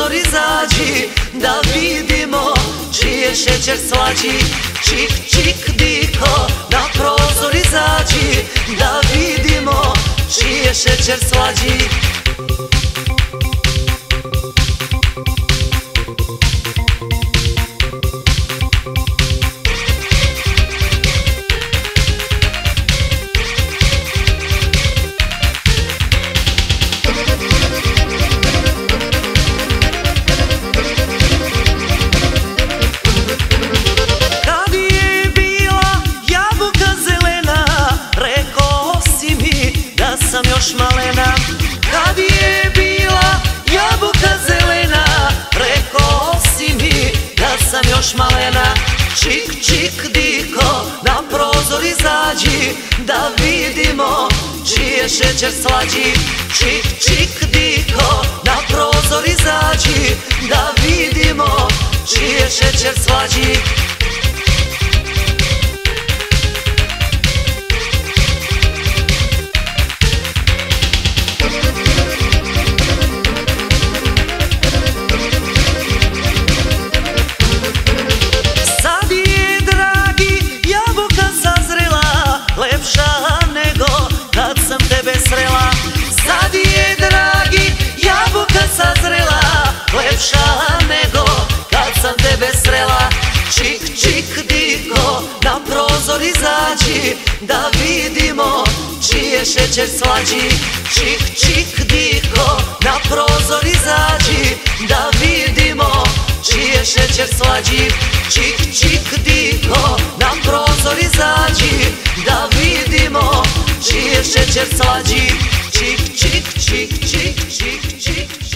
prozor izađi Da vidimo čije šećer slađi. Čik, čik, diko Na prozor izađi Da vidimo čije šećer slađi. Rekao si mi da sam još malena Kad je bila jabuka zelena. Rekao si mi da sam još malena Čik, čik, diko, na prozor izađi Da vidimo čiji je šećer slađi. Čik, čik, diko, na prozor izađi Da vidimo čiji je šećer slađi ljepša nego kad sam tebe srela. Čik, čik, diko, na prozor izađi Da vidimo čije šećer slađi. Čik, čik, diko, na prozor izađi Da vidimo čije šećer slađi. Čik, čik, diko, na prozor izađi Da vidimo čije šećer slađi. Čik, čik, čik, čik, čik, čik.